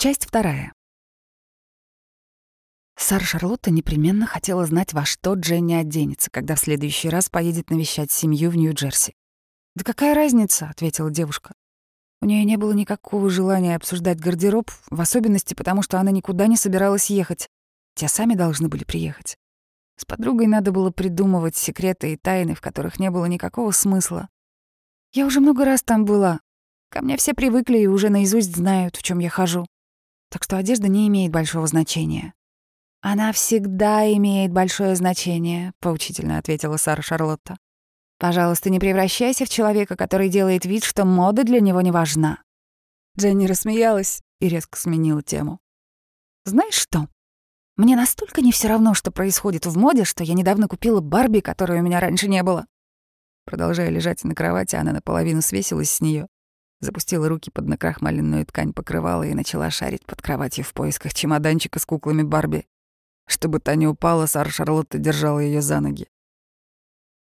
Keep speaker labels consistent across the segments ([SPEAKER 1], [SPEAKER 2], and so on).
[SPEAKER 1] Часть вторая. Сара Шарлотта непременно хотела знать, во что Дженни оденется, когда в следующий раз поедет навещать семью в Нью-Джерси. «Да какая разница?» — ответила девушка. У нее не было никакого желания обсуждать гардероб, в особенности потому, что она никуда не собиралась ехать. Те сами должны были приехать. С подругой надо было придумывать секреты и тайны, в которых не было никакого смысла. Я уже много раз там была. Ко мне все привыкли и уже наизусть знают, в чем я хожу. Так что одежда не имеет большого значения. «Она всегда имеет большое значение», — поучительно ответила Сара Шарлотта. «Пожалуйста, не превращайся в человека, который делает вид, что мода для него не важна». Дженни рассмеялась и резко сменила тему. «Знаешь что? Мне настолько не все равно, что происходит в моде, что я недавно купила Барби, которой у меня раньше не было». Продолжая лежать на кровати, она наполовину свесилась с нее, запустила руки под накрахмаленную ткань покрывала и начала шарить под кроватью в поисках чемоданчика с куклами Барби. Чтобы та не упала, Сара Шарлотта держала ее за ноги.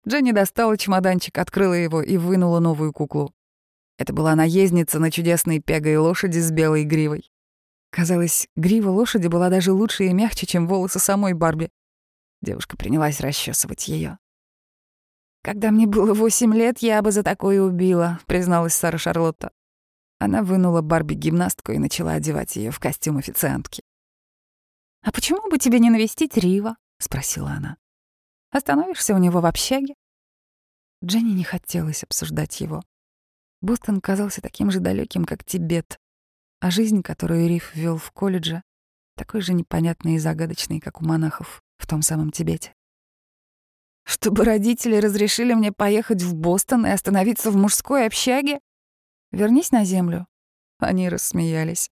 [SPEAKER 1] Дженни достала чемоданчик, открыла его и вынула новую куклу. Это была наездница на чудесной пегой лошади с белой гривой. Казалось, грива лошади была даже лучше и мягче, чем волосы самой Барби. Девушка принялась расчесывать ее. «Когда мне было восемь лет, я бы за такое убила», — призналась Сара Шарлотта. Она вынула Барби гимнастку и начала одевать ее в костюм официантки. «А почему бы тебе не навестить Рива?» — спросила она. «Остановишься у него в общаге?» Дженни не хотелось обсуждать его. Бостон казался таким же далеким, как Тибет, а жизнь, которую Рив вел в колледже, такой же непонятной и загадочной, как у монахов в том самом Тибете. Чтобы родители разрешили мне поехать в Бостон и остановиться в мужской общаге? Вернись на землю. Они рассмеялись.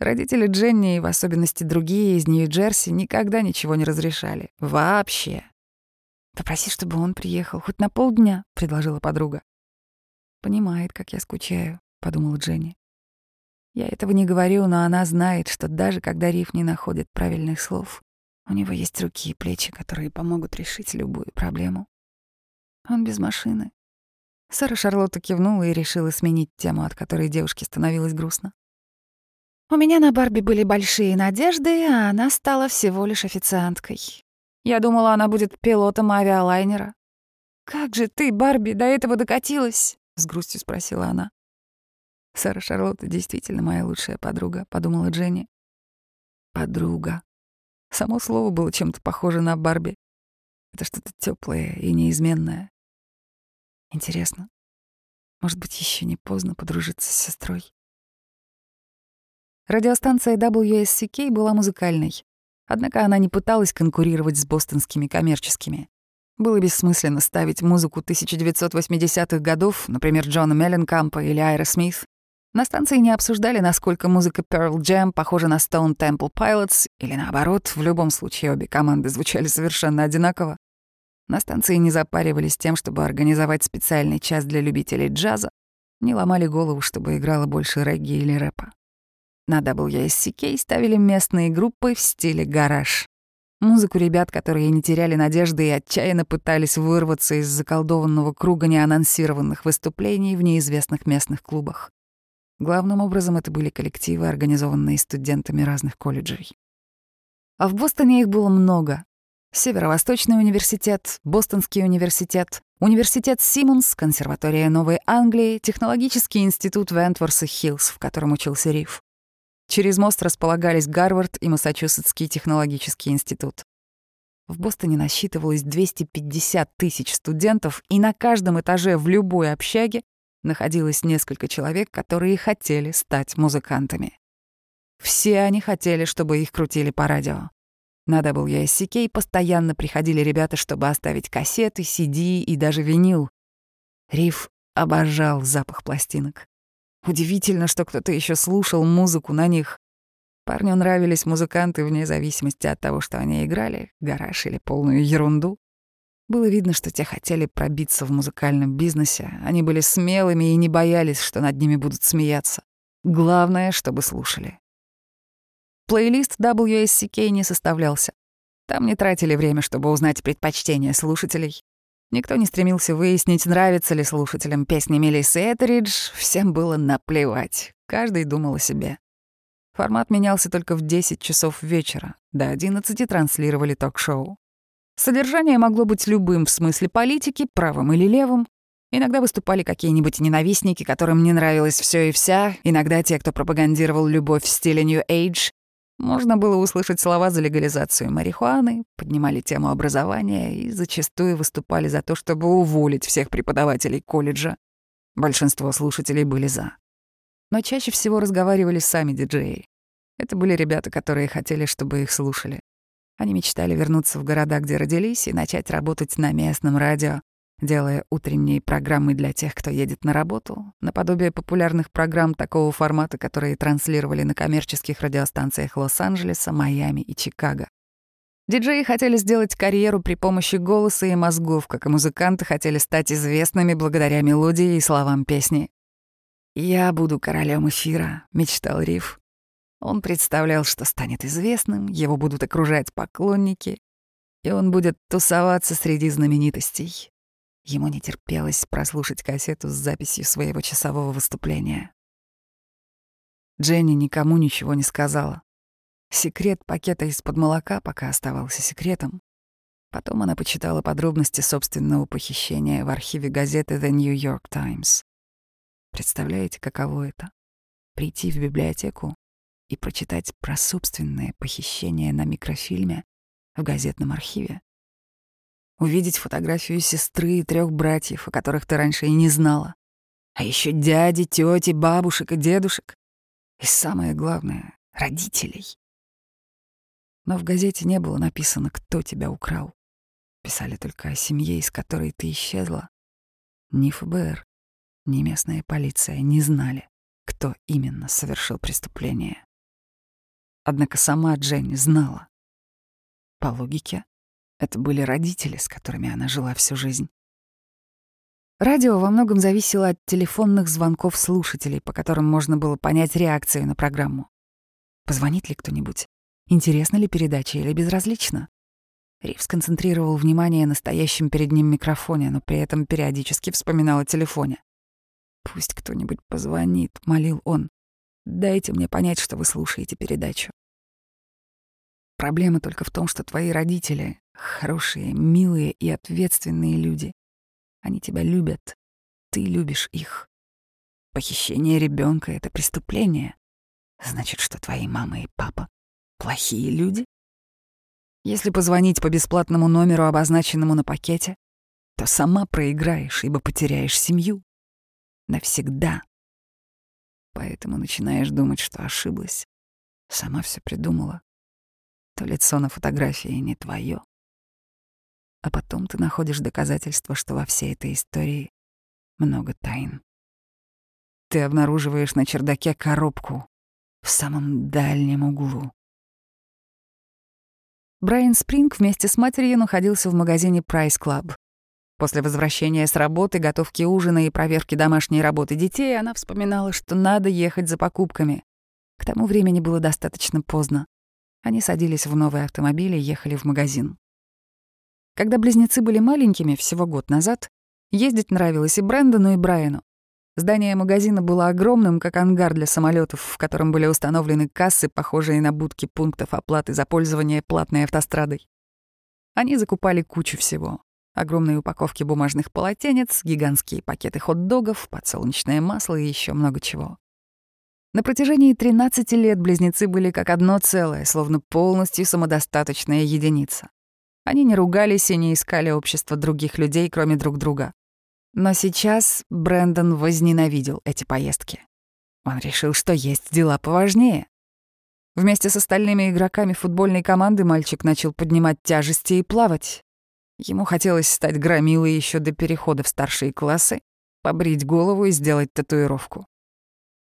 [SPEAKER 1] Родители Дженни, и в особенности другие из Нью-Джерси, никогда ничего не разрешали. Вообще. «Попроси, чтобы он приехал, хоть на полдня», — предложила подруга. «Понимает, как я скучаю», — подумала Дженни. Я этого не говорю, но она знает, что даже когда Риф не находит правильных слов, у него есть руки и плечи, которые помогут решить любую проблему. Он без машины. Сара Шарлотта кивнула и решила сменить тему, от которой девушке становилось грустно. У меня на Барби были большие надежды, а она стала всего лишь официанткой. Я думала, она будет пилотом авиалайнера. «Как же ты, Барби, до этого докатилась?» — с грустью спросила она. «Сара Шарлотта действительно моя лучшая подруга», — подумала Дженни. «Подруга». Само слово было чем-то похоже на Барби. Это что-то теплое и неизменное. Интересно, может быть, еще не поздно подружиться с сестрой? Радиостанция WSCK была музыкальной, однако она не пыталась конкурировать с бостонскими коммерческими. Было бессмысленно ставить музыку 1980-х годов, например, Джона Мелленкампа или Айра Смит. На станции не обсуждали, насколько музыка Pearl Jam похожа на Stone Temple Pilots, или наоборот, в любом случае обе команды звучали совершенно одинаково. На станции не запаривались тем, чтобы организовать специальный час для любителей джаза, не ломали голову, чтобы играло больше регги или рэпа. На WSCK ставили местные группы в стиле гараж. Музыку ребят, которые не теряли надежды и отчаянно пытались вырваться из заколдованного круга неанонсированных выступлений в неизвестных местных клубах. Главным образом это были коллективы, организованные студентами разных колледжей. А в Бостоне их было много. Северо-Восточный университет, Бостонский университет, университет Симмонс, консерватория Новой Англии, технологический институт Вентворс и Хиллс, в котором учился Риф. Через мост располагались Гарвард и Массачусетский технологический институт. В Бостоне насчитывалось 250 тысяч студентов, и на каждом этаже в любой общаге находилось несколько человек, которые хотели стать музыкантами. Все они хотели, чтобы их крутили по радио. На WSCK постоянно приходили ребята, чтобы оставить кассеты, CD и даже винил. Риф обожал запах пластинок. Удивительно, что кто-то еще слушал музыку на них. Парню нравились музыканты вне зависимости от того, что они играли, гараж или полную ерунду. Было видно, что те хотели пробиться в музыкальном бизнесе. Они были смелыми и не боялись, что над ними будут смеяться. Главное, чтобы слушали. Плейлист WSCK не составлялся. Там не тратили время, чтобы узнать предпочтения слушателей. Никто не стремился выяснить, нравится ли слушателям песни Мелиссы Этеридж, всем было наплевать, каждый думал о себе. Формат менялся только в 10 часов вечера, до 11 транслировали ток-шоу. Содержание могло быть любым в смысле политики, правым или левым. Иногда выступали какие-нибудь ненавистники, которым не нравилось все и вся, иногда те, кто пропагандировал любовь в стиле New Age. Можно было услышать слова за легализацию марихуаны, поднимали тему образования и зачастую выступали за то, чтобы уволить всех преподавателей колледжа. Большинство слушателей были за. Но чаще всего разговаривали сами диджеи. Это были ребята, которые хотели, чтобы их слушали. Они мечтали вернуться в города, где родились, и начать работать на местном радио, делая утренние программы для тех, кто едет на работу, наподобие популярных программ такого формата, которые транслировали на коммерческих радиостанциях Лос-Анджелеса, Майами и Чикаго. Диджеи хотели сделать карьеру при помощи голоса и мозгов, как и музыканты хотели стать известными благодаря мелодии и словам песни. «Я буду королем эфира», — мечтал Риф. Он представлял, что станет известным, его будут окружать поклонники, и он будет тусоваться среди знаменитостей. Ему не терпелось прослушать кассету с записью своего часового выступления. Дженни никому ничего не сказала. Секрет пакета из-под молока пока оставался секретом. Потом она почитала подробности собственного похищения в архиве газеты The New York Times. Представляете, каково это? Прийти в библиотеку и прочитать про собственное похищение на микрофильме в газетном архиве. Увидеть фотографию сестры и трех братьев, о которых ты раньше и не знала. А еще дяди, тети, бабушек и дедушек. И самое главное — родителей. Но в газете не было написано, кто тебя украл. Писали только о семье, из которой ты исчезла. Ни ФБР, ни местная полиция не знали, кто именно совершил преступление. Однако сама Дженни знала. По логике, это были родители, с которыми она жила всю жизнь. Радио во многом зависело от телефонных звонков слушателей, по которым можно было понять реакцию на программу. Позвонит ли кто-нибудь? Интересна ли передача или безразлично? Рив сконцентрировал внимание на стоящем перед ним микрофоне, но при этом периодически вспоминал о телефоне. «Пусть кто-нибудь позвонит», — молил он. «Дайте мне понять, что вы слушаете передачу». Проблема только в том, что твои родители — хорошие, милые и ответственные люди. Они тебя любят, ты любишь их. Похищение ребенка это преступление. Значит, что твои мама и папа — плохие люди? Если позвонить по бесплатному номеру, обозначенному на пакете, то сама проиграешь, ибо потеряешь семью. Навсегда. Поэтому начинаешь думать, что ошиблась. Сама все придумала то лицо на фотографии не твое. А потом ты находишь доказательства, что во всей этой истории много тайн. Ты обнаруживаешь на чердаке коробку в самом дальнем углу. Брайан Спринг вместе с матерью находился в магазине Price Club. После возвращения с работы, готовки ужина и проверки домашней работы детей она вспоминала, что надо ехать за покупками. К тому времени было достаточно поздно. Они садились в новый автомобиль и ехали в магазин. Когда близнецы были маленькими, всего год назад, ездить нравилось и Брэндону, и Брайану. Здание магазина было огромным, как ангар для самолетов, в котором были установлены кассы, похожие на будки пунктов оплаты за пользование платной автострадой. Они закупали кучу всего. Огромные упаковки бумажных полотенец, гигантские пакеты хот-догов, подсолнечное масло и еще много чего. На протяжении 13 лет близнецы были как одно целое, словно полностью самодостаточная единица. Они не ругались и не искали общества других людей, кроме друг друга. Но сейчас Брэндон возненавидел эти поездки. Он решил, что есть дела поважнее. Вместе с остальными игроками футбольной команды мальчик начал поднимать тяжести и плавать. Ему хотелось стать громилой еще до перехода в старшие классы, побрить голову и сделать татуировку.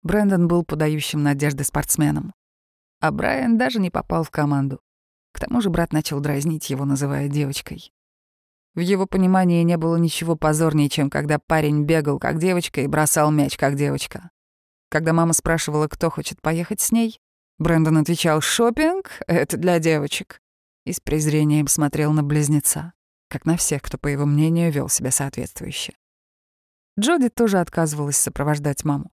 [SPEAKER 1] Брэндон был подающим надежды спортсменом. А Брайан даже не попал в команду. К тому же брат начал дразнить его, называя девочкой. В его понимании не было ничего позорнее, чем когда парень бегал как девочка и бросал мяч как девочка. Когда мама спрашивала, кто хочет поехать с ней, Брэндон отвечал «Шопинг — это для девочек» и с презрением смотрел на близнеца, как на всех, кто, по его мнению, вел себя соответствующе. Джоди тоже отказывалась сопровождать маму.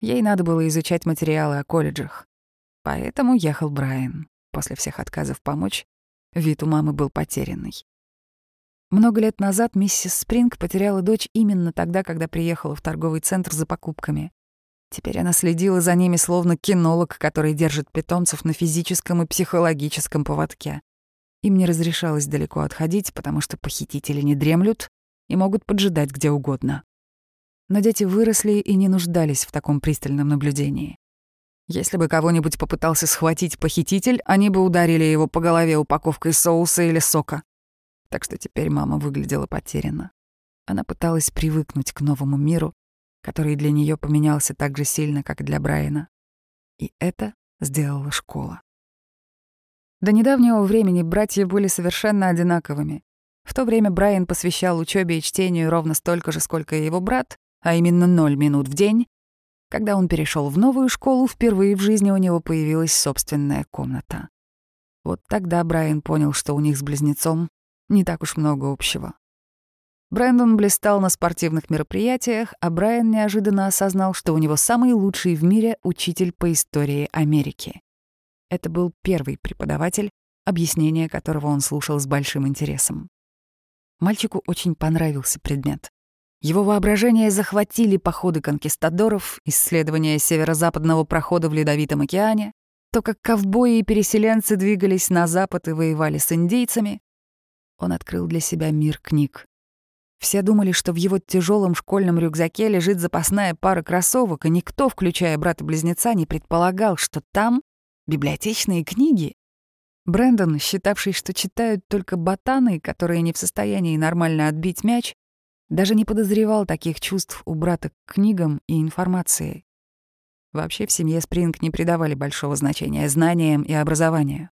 [SPEAKER 1] Ей надо было изучать материалы о колледжах. Поэтому ехал Брайан. После всех отказов помочь, вид у мамы был потерянный. Много лет назад миссис Спринг потеряла дочь именно тогда, когда приехала в торговый центр за покупками. Теперь она следила за ними словно кинолог, который держит питомцев на физическом и психологическом поводке. Им не разрешалось далеко отходить, потому что похитители не дремлют и могут поджидать где угодно. Но дети выросли и не нуждались в таком пристальном наблюдении. Если бы кого-нибудь попытался схватить похититель, они бы ударили его по голове упаковкой соуса или сока. Так что теперь мама выглядела потерянно. Она пыталась привыкнуть к новому миру, который для нее поменялся так же сильно, как для Брайана. И это сделала школа. До недавнего времени братья были совершенно одинаковыми. В то время Брайан посвящал учебе и чтению ровно столько же, сколько и его брат, а именно ноль минут в день. Когда он перешел в новую школу, впервые в жизни у него появилась собственная комната. Вот тогда Брайан понял, что у них с близнецом не так уж много общего. Брэндон блистал на спортивных мероприятиях, а Брайан неожиданно осознал, что у него самый лучший в мире учитель по истории Америки. Это был первый преподаватель, объяснение которого он слушал с большим интересом. Мальчику очень понравился предмет. Его воображение захватили походы конкистадоров, исследования северо-западного прохода в Ледовитом океане, то, как ковбои и переселенцы двигались на запад и воевали с индейцами, он открыл для себя мир книг. Все думали, что в его тяжелом школьном рюкзаке лежит запасная пара кроссовок, и никто, включая брата-близнеца, не предполагал, что там библиотечные книги. Брэндон, считавший, что читают только ботаны, которые не в состоянии нормально отбить мяч, даже не подозревал таких чувств у брата к книгам и информации. Вообще в семье Спринг не придавали большого значения знаниям и образованию.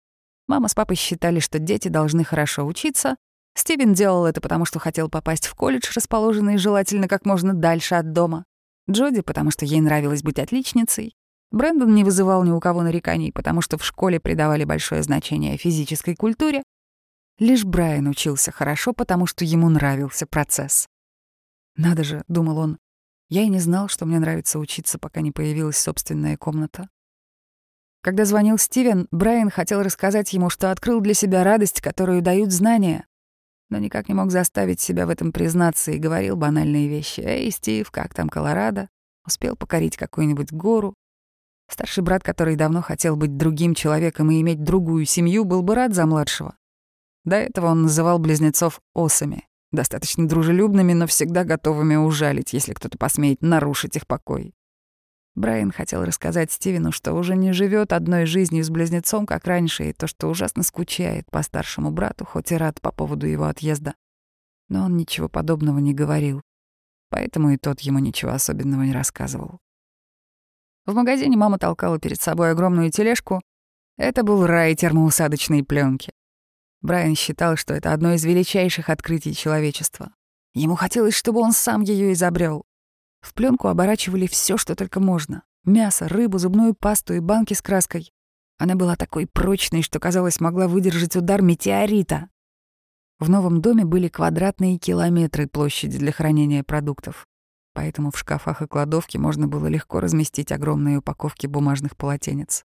[SPEAKER 1] Мама с папой считали, что дети должны хорошо учиться. Стивен делал это потому, что хотел попасть в колледж, расположенный желательно как можно дальше от дома. Джоди, потому что ей нравилось быть отличницей. Брэндон не вызывал ни у кого нареканий, потому что в школе придавали большое значение физической культуре. Лишь Брайан учился хорошо, потому что ему нравился процесс. «Надо же», — думал он, — «я и не знал, что мне нравится учиться, пока не появилась собственная комната». Когда звонил Стивен, Брайан хотел рассказать ему, что открыл для себя радость, которую дают знания, но никак не мог заставить себя в этом признаться и говорил банальные вещи. «Эй, Стив, как там Колорадо? Успел покорить какую-нибудь гору?» Старший брат, который давно хотел быть другим человеком и иметь другую семью, был бы рад за младшего. До этого он называл близнецов осами, достаточно дружелюбными, но всегда готовыми ужалить, если кто-то посмеет нарушить их покой. Брайан хотел рассказать Стивену, что уже не живет одной жизнью с близнецом, как раньше, и то, что ужасно скучает по старшему брату, хоть и рад по поводу его отъезда. Но он ничего подобного не говорил, поэтому и тот ему ничего особенного не рассказывал. В магазине мама толкала перед собой огромную тележку. Это был рай термоусадочной пленки. Брайан считал, что это одно из величайших открытий человечества. Ему хотелось, чтобы он сам ее изобрел. В пленку оборачивали все, что только можно. Мясо, рыбу, зубную пасту и банки с краской. Она была такой прочной, что, казалось, могла выдержать удар метеорита. В новом доме были квадратные километры площади для хранения продуктов. Поэтому в шкафах и кладовке можно было легко разместить огромные упаковки бумажных полотенец.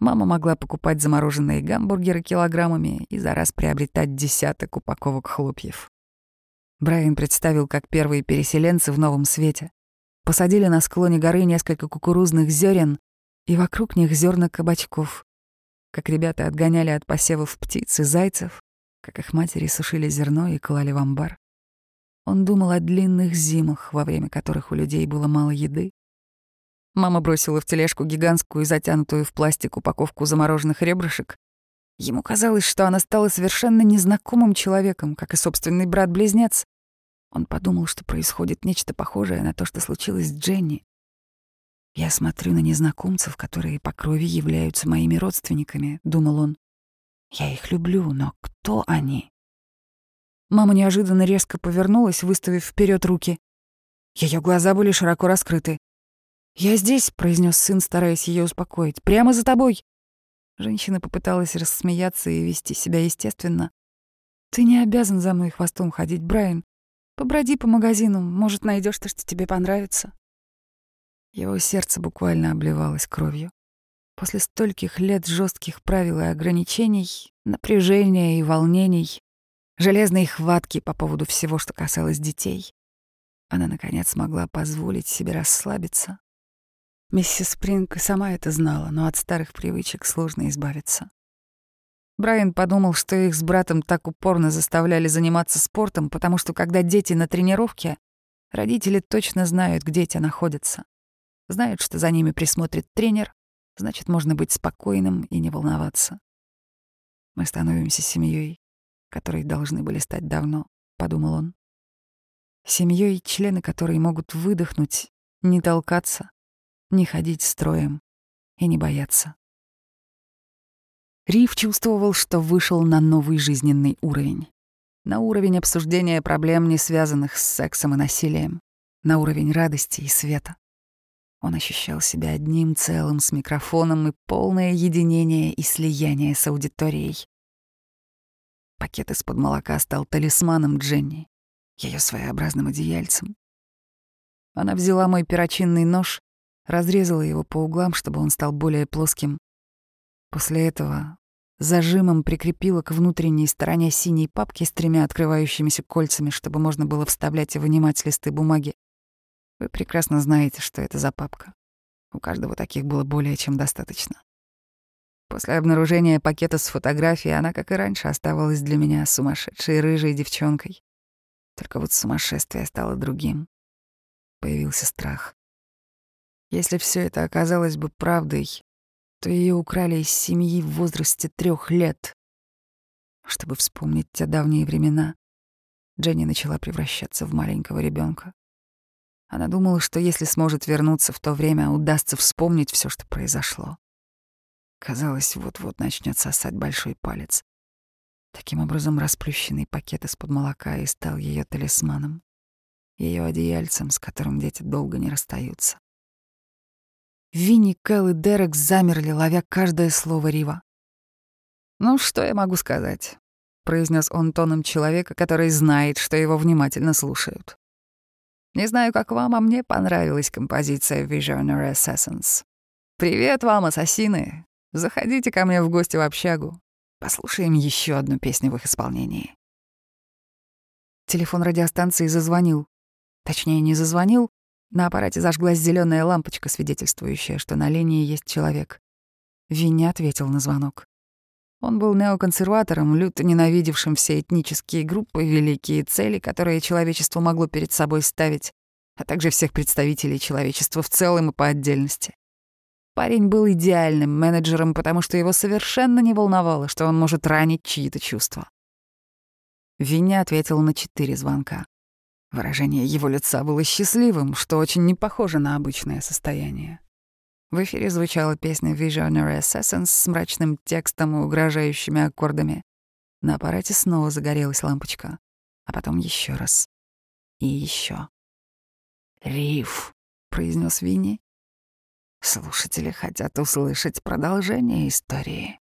[SPEAKER 1] Мама могла покупать замороженные гамбургеры килограммами и за раз приобретать десяток упаковок хлопьев. Брайан представил, как первые переселенцы в новом свете посадили на склоне горы несколько кукурузных зерен, и вокруг них зерна кабачков. Как ребята отгоняли от посевов птиц и зайцев, как их матери сушили зерно и клали в амбар. Он думал о длинных зимах, во время которых у людей было мало еды. Мама бросила в тележку гигантскую, затянутую в пластик упаковку замороженных ребрышек. Ему казалось, что она стала совершенно незнакомым человеком, как и собственный брат-близнец. Он подумал, что происходит нечто похожее на то, что случилось с Дженни. «Я смотрю на незнакомцев, которые по крови являются моими родственниками», — думал он. «Я их люблю, но кто они?» Мама неожиданно резко повернулась, выставив вперед руки. Ее глаза были широко раскрыты. «Я здесь», — произнес сын, стараясь ее успокоить. «Прямо за тобой». Женщина попыталась рассмеяться и вести себя естественно. «Ты не обязан за мной хвостом ходить, Брайан. Поброди по магазину, может, найдешь то, что тебе понравится». Его сердце буквально обливалось кровью. После стольких лет жестких правил и ограничений, напряжения и волнений, железной хватки по поводу всего, что касалось детей, она, наконец, могла позволить себе расслабиться. Миссис Спринг и сама это знала, но от старых привычек сложно избавиться. Брайан подумал, что их с братом так упорно заставляли заниматься спортом, потому что когда дети на тренировке, родители точно знают, где те находятся. Знают, что за ними присмотрит тренер, значит, можно быть спокойным и не волноваться. Мы становимся семьей, которой должны были стать давно, подумал он. Семьей, члены которой могут выдохнуть, не толкаться, не ходить строем и не бояться. Рив чувствовал, что вышел на новый жизненный уровень. На уровень обсуждения проблем, не связанных с сексом и насилием. На уровень радости и света. Он ощущал себя одним целым с микрофоном и полное единение и слияние с аудиторией. Пакет из-под молока стал талисманом Дженни, ее своеобразным одеяльцем. Она взяла мой перочинный нож, разрезала его по углам, чтобы он стал более плоским, После этого зажимом прикрепила к внутренней стороне синей папки с тремя открывающимися кольцами, чтобы можно было вставлять и вынимать листы бумаги. Вы прекрасно знаете, что это за папка. У каждого таких было более чем достаточно. После обнаружения пакета с фотографией она, как и раньше, оставалась для меня сумасшедшей рыжей девчонкой. Только вот сумасшествие стало другим. Появился страх. Если все это оказалось бы правдой, что ее украли из семьи в возрасте трех лет. Чтобы вспомнить те давние времена, Дженни начала превращаться в маленького ребенка. Она думала, что если сможет вернуться в то время, удастся вспомнить все, что произошло. Казалось, вот-вот начнет сосать большой палец. Таким образом, расплющенный пакет из-под молока и стал ее талисманом, ее одеяльцем, с которым дети долго не расстаются. Винни, Кэл и Дерек замерли, ловя каждое слово Рива. «Ну, что я могу сказать?» — произнес он тоном человека, который знает, что его внимательно слушают. «Не знаю, как вам, а мне понравилась композиция Visionary Assassins. Привет вам, ассасины! Заходите ко мне в гости в общагу. Послушаем еще одну песню в их исполнении». Телефон радиостанции зазвонил. Точнее, не зазвонил, на аппарате зажглась зеленая лампочка, свидетельствующая, что на линии есть человек. Винни ответил на звонок. Он был неоконсерватором, люто ненавидевшим все этнические группы, великие цели, которые человечество могло перед собой ставить, а также всех представителей человечества в целом и по отдельности. Парень был идеальным менеджером, потому что его совершенно не волновало, что он может ранить чьи-то чувства. Винни ответил на четыре звонка. Выражение его лица было счастливым, что очень не похоже на обычное состояние. В эфире звучала песня Visionary Assassins с мрачным текстом и угрожающими аккордами. На аппарате снова загорелась лампочка, а потом еще раз. И еще. «Риф», — произнес Винни. «Слушатели хотят услышать продолжение истории».